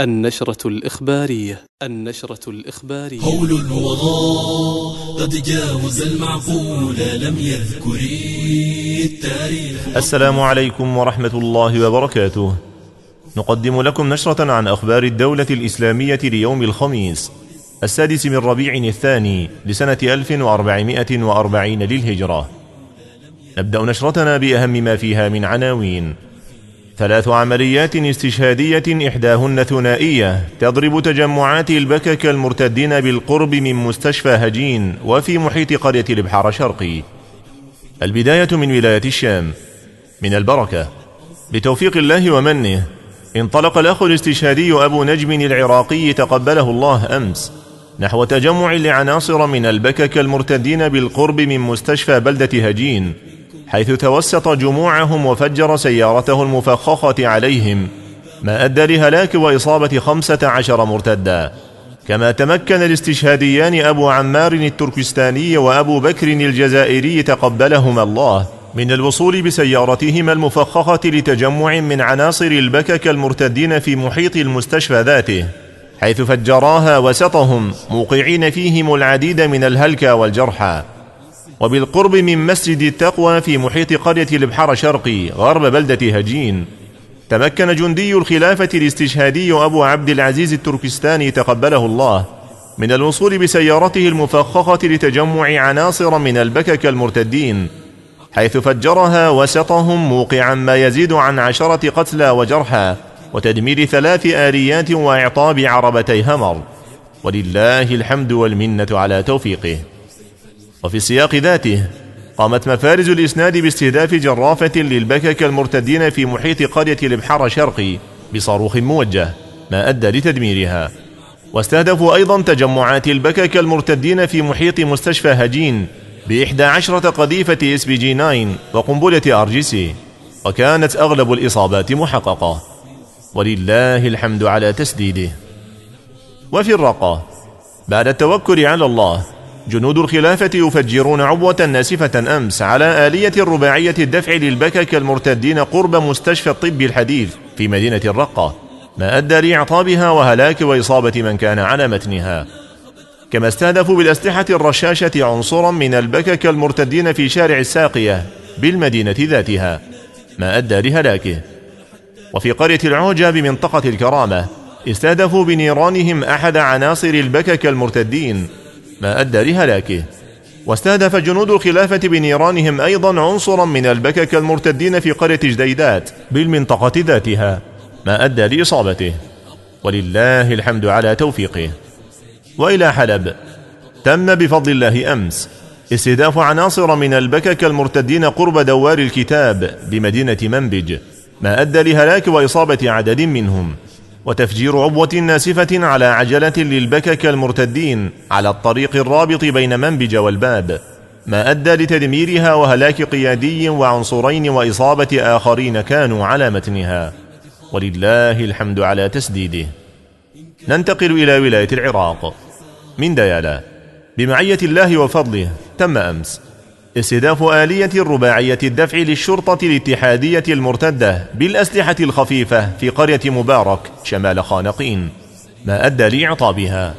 النشرة الإخبارية النشرة الإخبارية. هول الوغى قد جاوز المعقول لم يذكر التاريخ. السلام عليكم ورحمة الله وبركاته. نقدم لكم نشرة عن أخبار الدولة الإسلامية ليوم الخميس السادس من ربيع الثاني لسنة 1440 للهجرة. نبدأ نشرتنا بأهم ما فيها من عناوين. ثلاث عمليات استشهادية إحداهن ثنائية تضرب تجمعات البكك المرتدين بالقرب من مستشفى هجين وفي محيط قرية البحار شرقي. البداية من ولاية الشام. من البركة. بتوفيق الله ومنه انطلق الأخ الاستشهادي أبو نجم العراقي تقبله الله أمس نحو تجمع لعناصر من البكك المرتدين بالقرب من مستشفى بلدة هجين حيث توسط جموعهم وفجر سيارته المفخخة عليهم ما أدى لهلاك وإصابة خمسة عشر مرتدا كما تمكن الاستشهاديان أبو عمار التركستاني وأبو بكر الجزائري تقبلهما الله من الوصول بسيارتهما المفخخة لتجمع من عناصر البكك المرتدين في محيط المستشفى ذاته حيث فجراها وسطهم موقعين فيهم العديد من الهلكى والجرحى. وبالقرب من مسجد التقوى في محيط قرية البحر شرقي غرب بلدة هجين. تمكن جندي الخلافة الاستشهادي أبو عبد العزيز التركستاني تقبله الله. من الوصول بسيارته المفخخة لتجمع عناصر من البكك المرتدين حيث فجرها وسطهم موقعا ما يزيد عن عشرة قتلى وجرحى وتدمير ثلاث آليات وإعطاب عربتي همر ولله الحمد والمنة على توفيقه. وفي السياق ذاته قامت مفارز الإسناد باستهداف جرافة للبكك المرتدين في محيط قرية البحرة شرقي بصاروخ موجه ما أدى لتدميرها. واستهدفوا أيضا تجمعات البكك المرتدين في محيط مستشفى هجين بإحدى عشرة قذيفة إس بي جي 9 وقنبلة آر جي سي وكانت أغلب الإصابات محققة. ولله الحمد على تسديده. وفي الرقة بعد التوكل على الله جنود الخلافة يفجرون عبوة ناسفة أمس على آلية رباعية الدفع للبكك المرتدين قرب مستشفى الطب الحديث في مدينة الرقة. ما أدى لإعطابها وهلاك وإصابة من كان على متنها. كما استهدفوا بالأسلحة الرشاشة عنصرا من البكك المرتدين في شارع الساقية بالمدينة ذاتها. ما أدى لهلاكه. وفي قرية العوجة بمنطقة الكرامة استهدفوا بنيرانهم أحد عناصر البكك المرتدين ما أدى لهلاكه. واستهدف جنود الخلافة بنيرانهم أيضا عنصرا من البكك المرتدين في قرية جديدات بالمنطقة ذاتها. ما أدى لإصابته. ولله الحمد على توفيقه. وإلى حلب. تم بفضل الله أمس استهداف عناصر من البكك المرتدين قرب دوار الكتاب بمدينة منبج. ما أدى لهلاك وإصابة عدد منهم. وتفجير عبوة ناسفة على عجلة للبكك المرتدين على الطريق الرابط بين منبج والباب ما أدى لتدميرها وهلاك قيادي وعنصرين وإصابة آخرين كانوا على متنها. ولله الحمد على تسديده. ننتقل إلى ولاية العراق. من ديالا. بمعية الله وفضله تم أمس. استهداف آلية الرباعية الدفع للشرطة الاتحادية المرتدة بالأسلحة الخفيفة في قرية مبارك شمال خانقين. ما أدى لإعطابها.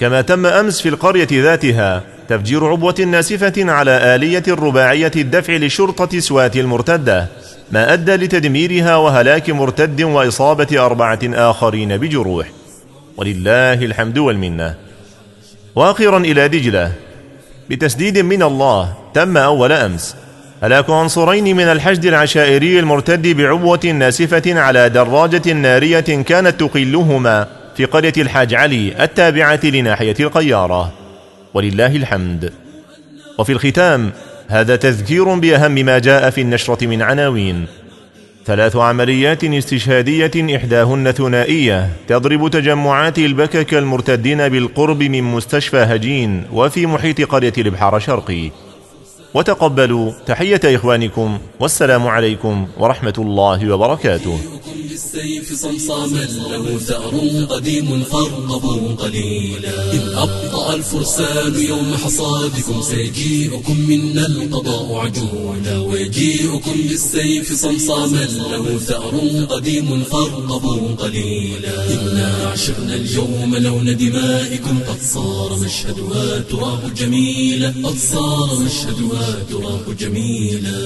كما تم أمس في القرية ذاتها تفجير عبوة ناسفة على آلية الرباعية الدفع لشرطة سوات المرتدة. ما أدى لتدميرها وهلاك مرتد وإصابة أربعة آخرين بجروح. ولله الحمد والمنة. وأخيرا إلى دجلة. بتسديد من الله تم أول أمس. هلاك عنصرين من الحشد العشائري المرتد بعبوة ناسفة على دراجة نارية كانت تقلهما في قرية الحاج علي التابعة لناحية القيارة. ولله الحمد. وفي الختام هذا تذكير بأهم ما جاء في النشرة من عناوين. ثلاث عمليات استشهادية إحداهن ثنائية تضرب تجمعات البكك المرتدين بالقرب من مستشفى هجين وفي محيط قرية البحار شرقي. وتقبلوا تحية إخوانكم والسلام عليكم ورحمة الله وبركاته. بالسيف صمصاما له ثأر قديم فارقبوا قليلا. إن أبطأ الفرسان يوم حصادكم سيجيئكم منا القضاء عجولا. ويجيئكم بالسيف صمصاما له ثأر قديم فارقبوا قليلا. إنا عشقنا اليوم لون دمائكم قد صار مشهدها تراب جميلا. قد صار مشهدها تراب جميلا.